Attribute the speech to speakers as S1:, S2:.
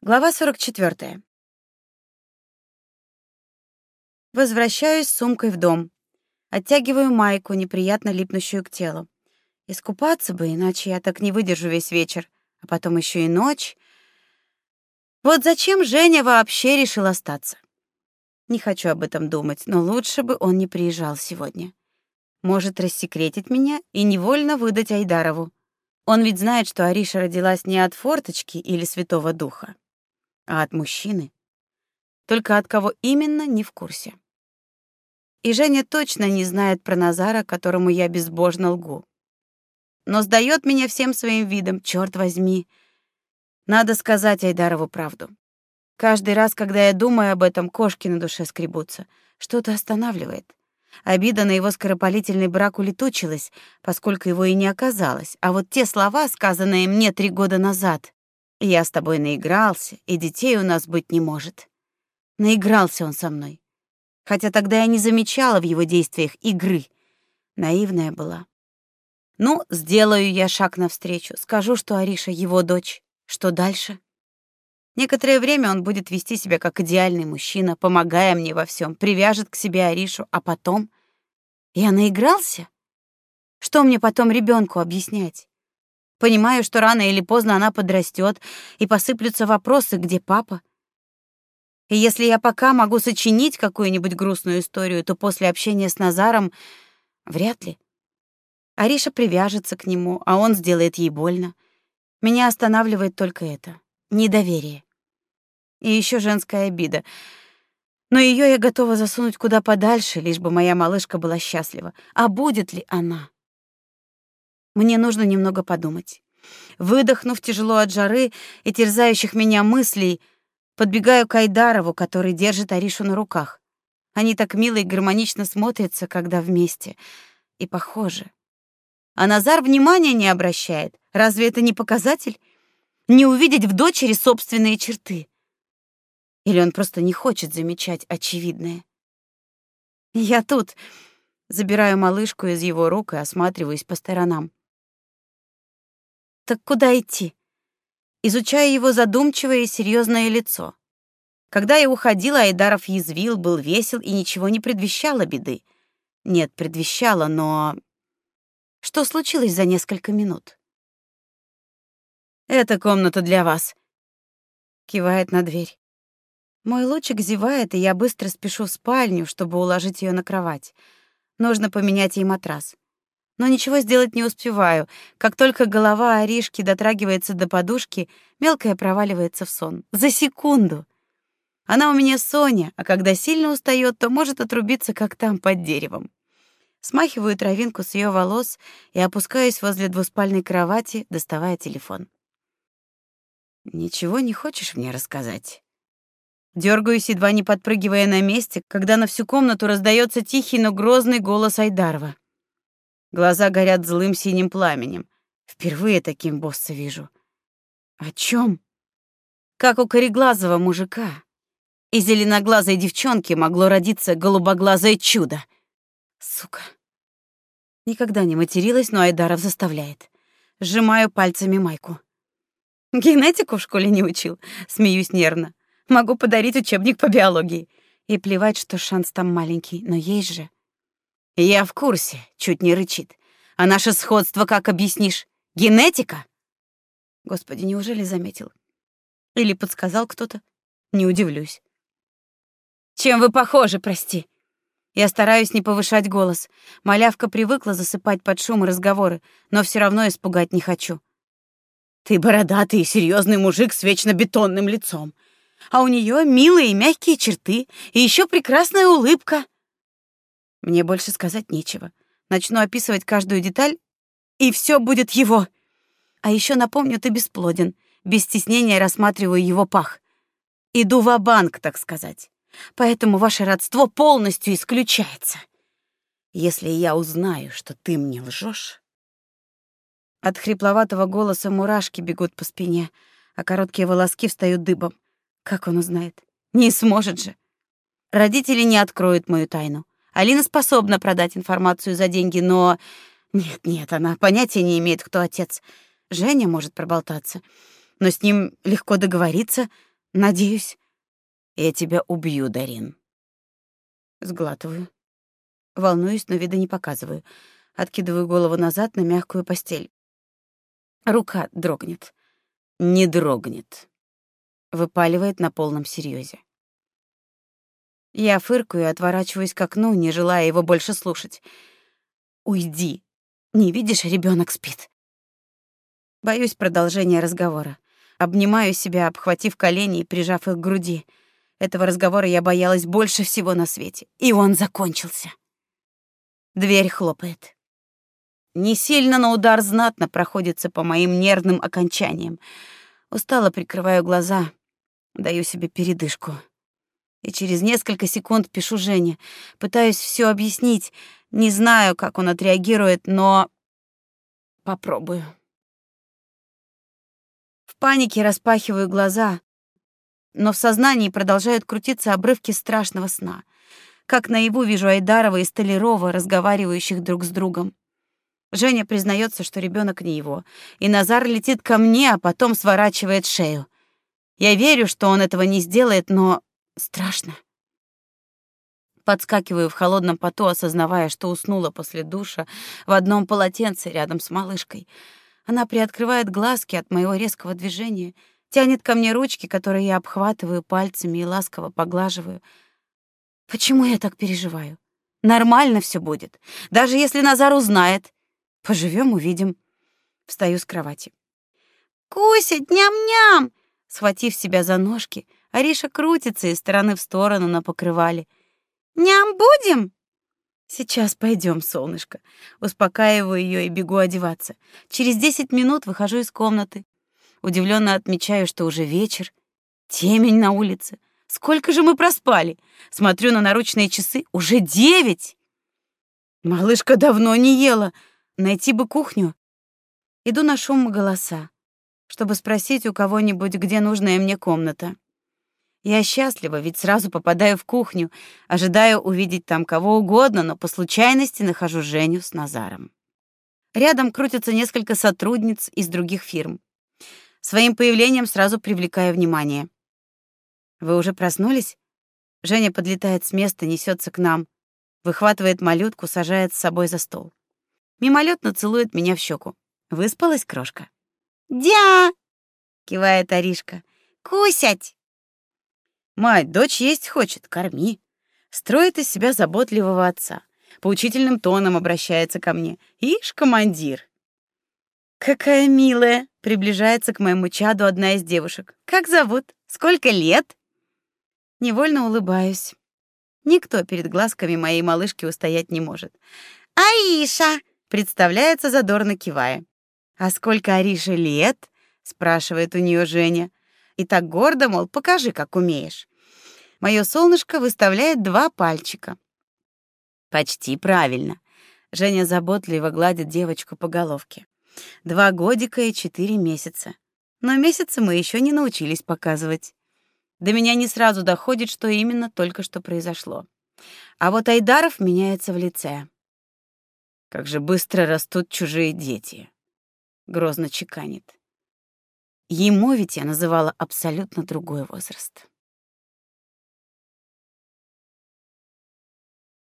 S1: Глава 44. Возвращаюсь с сумкой в дом. Оттягиваю майку, неприятно липнущую к телу. Искупаться бы, иначе я так не выдержу весь вечер, а потом еще и ночь. Вот зачем Женя вообще решил остаться? Не хочу об этом думать, но лучше бы он не приезжал сегодня. Может рассекретить меня и невольно выдать Айдарову. Он ведь знает, что Ариша родилась не от форточки или Святого Духа а от мужчины. Только от кого именно, не в курсе. И Женя точно не знает про Назара, которому я безбожно лгу. Но сдает меня всем своим видом, черт возьми. Надо сказать Айдарову правду. Каждый раз, когда я думаю об этом, кошки на душе скребутся. Что-то останавливает. Обида на его скоропалительный брак улетучилась, поскольку его и не оказалось. А вот те слова, сказанные мне три года назад, я с тобой наигрался, и детей у нас быть не может. Наигрался он со мной. Хотя тогда я не замечала в его действиях игры. Наивная была. Ну, сделаю я шаг навстречу, скажу, что Ариша его дочь. Что дальше? Некоторое время он будет вести себя как идеальный мужчина, помогая мне во всем, привяжет к себе Аришу, а потом я наигрался? Что мне потом ребенку объяснять? Понимаю, что рано или поздно она подрастет, и посыплются вопросы, где папа. И если я пока могу сочинить какую-нибудь грустную историю, то после общения с Назаром вряд ли. Ариша привяжется к нему, а он сделает ей больно. Меня останавливает только это — недоверие. И еще женская обида. Но ее я готова засунуть куда подальше, лишь бы моя малышка была счастлива. А будет ли она? Мне нужно немного подумать. Выдохнув тяжело от жары и терзающих меня мыслей, подбегаю к Айдарову, который держит Аришу на руках. Они так мило и гармонично смотрятся, когда вместе. И похожи. А Назар внимания не обращает. Разве это не показатель? Не увидеть в дочери собственные черты. Или он просто не хочет замечать очевидное? Я тут забираю малышку из его рук и осматриваюсь по сторонам. Так куда идти? Изучая его задумчивое и серьезное лицо. Когда я уходила, Айдаров язвил, был весел и ничего не предвещало беды. Нет, предвещало, но что случилось за несколько минут? Эта комната для вас. Кивает на дверь. Мой лучик зевает, и я быстро спешу в спальню, чтобы уложить ее на кровать. Нужно поменять ей матрас но ничего сделать не успеваю. Как только голова Аришки дотрагивается до подушки, мелкая проваливается в сон. За секунду. Она у меня Соня, а когда сильно устает, то может отрубиться, как там под деревом. Смахиваю травинку с ее волос и опускаюсь возле двуспальной кровати, доставая телефон. Ничего не хочешь мне рассказать? Дергаюсь, едва не подпрыгивая на месте, когда на всю комнату раздается тихий, но грозный голос Айдарова. Глаза горят злым синим пламенем. Впервые таким босса вижу. О чем? Как у кореглазого мужика. И зеленоглазой девчонки могло родиться голубоглазое чудо. Сука. Никогда не материлась, но Айдаров заставляет. Сжимаю пальцами майку. Генетику в школе не учил, смеюсь нервно. Могу подарить учебник по биологии. И плевать, что шанс там маленький, но есть же. Я в курсе, чуть не рычит. А наше сходство как объяснишь? Генетика? Господи, неужели заметил? Или подсказал кто-то? Не удивлюсь. Чем вы похожи, прости? Я стараюсь не повышать голос. Малявка привыкла засыпать под шум и разговоры, но все равно испугать не хочу. Ты бородатый и серьезный мужик с вечно бетонным лицом. А у нее милые и мягкие черты, и еще прекрасная улыбка. Мне больше сказать нечего. Начну описывать каждую деталь, и все будет его. А еще напомню, ты бесплоден. Без стеснения рассматриваю его пах. Иду в банк так сказать. Поэтому ваше родство полностью исключается. Если я узнаю, что ты мне лжешь. От хрипловатого голоса мурашки бегут по спине, а короткие волоски встают дыбом. Как он узнает? Не сможет же. Родители не откроют мою тайну. Алина способна продать информацию за деньги, но... Нет, нет, она понятия не имеет, кто отец. Женя может проболтаться, но с ним легко договориться. Надеюсь.
S2: Я тебя убью, Дарин.
S1: Сглатываю. Волнуюсь, но вида не показываю. Откидываю голову назад на мягкую постель. Рука дрогнет.
S2: Не дрогнет.
S1: Выпаливает на полном серьезе. Я фыркаю и отворачиваюсь к окну, не желая его больше слушать. Уйди. Не видишь, ребенок спит. Боюсь продолжения разговора. Обнимаю себя, обхватив колени и прижав их к груди. Этого разговора я боялась больше всего на свете. И он закончился. Дверь хлопает. Не сильно, но удар знатно проходится по моим нервным окончаниям. Устало прикрываю глаза, даю себе передышку. И через несколько секунд пишу Жене. Пытаюсь все объяснить. Не знаю, как он отреагирует, но попробую. В панике распахиваю глаза, но в сознании продолжают крутиться обрывки страшного сна. Как наяву вижу Айдарова и Столярова, разговаривающих друг с другом. Женя признается, что ребенок не его, и Назар летит ко мне, а потом сворачивает шею. Я верю, что он этого не сделает, но страшно. Подскакиваю в холодном поту, осознавая, что уснула после душа в одном полотенце рядом с малышкой. Она приоткрывает глазки от моего резкого движения, тянет ко мне ручки, которые я обхватываю пальцами и ласково поглаживаю. Почему я так переживаю? Нормально все будет. Даже если Назар узнает, Поживем, увидим. Встаю с кровати. Куся, ням-ням! Схватив себя за ножки, Ариша крутится из стороны в сторону на покрывале. Ням будем? Сейчас пойдем, солнышко. Успокаиваю ее и бегу одеваться. Через десять минут выхожу из комнаты. Удивленно отмечаю, что уже вечер, темень на улице. Сколько же мы проспали? Смотрю на наручные часы, уже девять. Малышка давно не ела, Найти бы кухню. Иду на шум голоса, чтобы спросить у кого-нибудь, где нужная мне комната. Я счастлива, ведь сразу попадаю в кухню, ожидаю увидеть там кого угодно, но по случайности нахожу Женю с Назаром. Рядом крутятся несколько сотрудниц из других фирм. Своим появлением сразу привлекаю внимание. Вы уже проснулись? Женя подлетает с места, несется к нам, выхватывает малютку, сажает с собой за стол. Мимолетно целует меня в щеку. Выспалась крошка. «Дя!» — кивает Аришка. «Кусять!» Мать, дочь есть хочет, корми. Строит из себя заботливого отца. Поучительным тоном обращается ко мне. Ишь, командир. Какая милая, приближается к моему чаду одна из девушек. Как зовут? Сколько лет? Невольно улыбаюсь. Никто перед глазками моей малышки устоять не может. Аиша, Представляется задорно кивая. А сколько Арише лет? спрашивает у нее Женя. И так гордо, мол, покажи, как умеешь. Мое солнышко выставляет два пальчика. Почти правильно. Женя заботливо гладит девочку по головке. Два годика и четыре месяца. Но месяцы мы еще не научились показывать. До меня не сразу доходит, что именно только что произошло. А вот Айдаров меняется в лице. Как же быстро растут чужие дети. Грозно чеканит. Ему ведь я называла абсолютно другой возраст.